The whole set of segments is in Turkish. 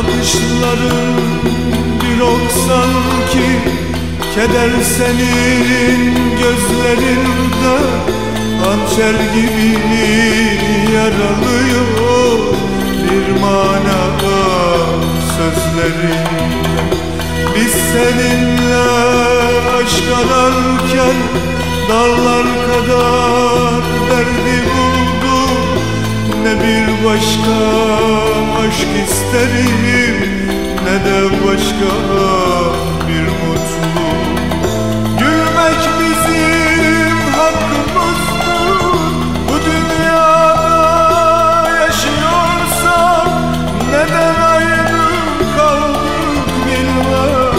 Bakışların bir ok sanki Keder senin gözlerinde Hançer gibi yaralıyor Bir mana sözlerinde Biz seninle aşk ararken Dağlar kadar derdi bulduk Ne bir başka aşk isterim Ne de başka bir mutluluk? Gülmek bizim hakkımızdır Bu dünyada yaşıyorsak Neden ayrı kaldık bilmem?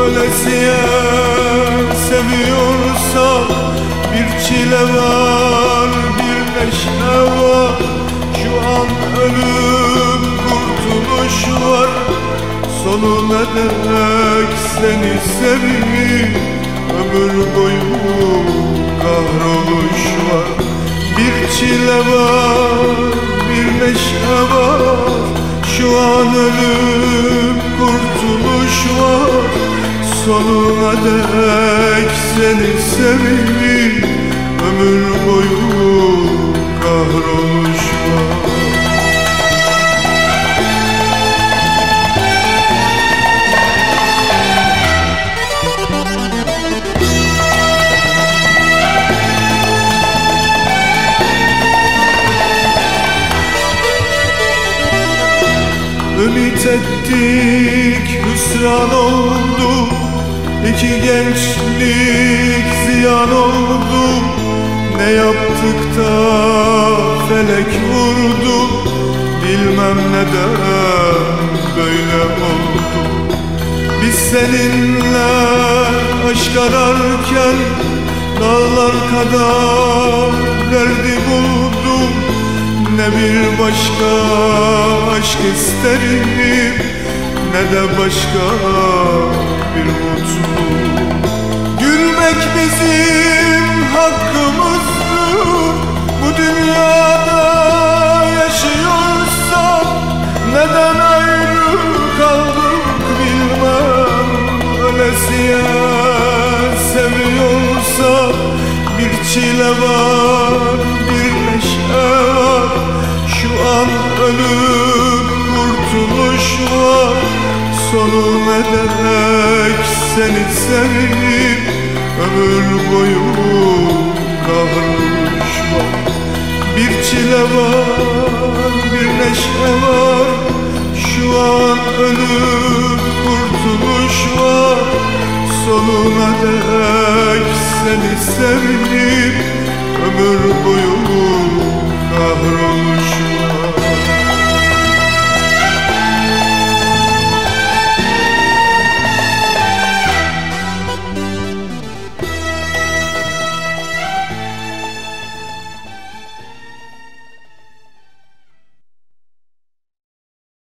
Ölesiye seviyorsak Bir çile var bir neşe var. Şu an ölüm kurtuluş var Sonuna dek seni seveyim. Ömür boyu kahroluş var Bir çile var, bir neşe var. Şu an ölüm kurtuluş var Sonuna dek seni seveyim. Ömür boyu kahroluş var Ümit ettik hüsran oldu. İki gençlik ziyan oldu. Ne yaptık da felek vurdu? Bilmem neden böyle oldu. Biz seninle aşk ararken Dağlar kadar derdi buldum ne bir başka aşk isterim Ne de başka bir mutluluk Gülmek bizim hakkımızdır. Bu dünyada yaşıyorsak Neden ayrı kaldık bilmem. Ölesiye seviyorsak Bir çile var Dek seni seveyim Ömür boyu kahroluş var Bir çile var, bir neşe var. Şu an ölüm kurtuluş var. Sonuna dek seni seveyim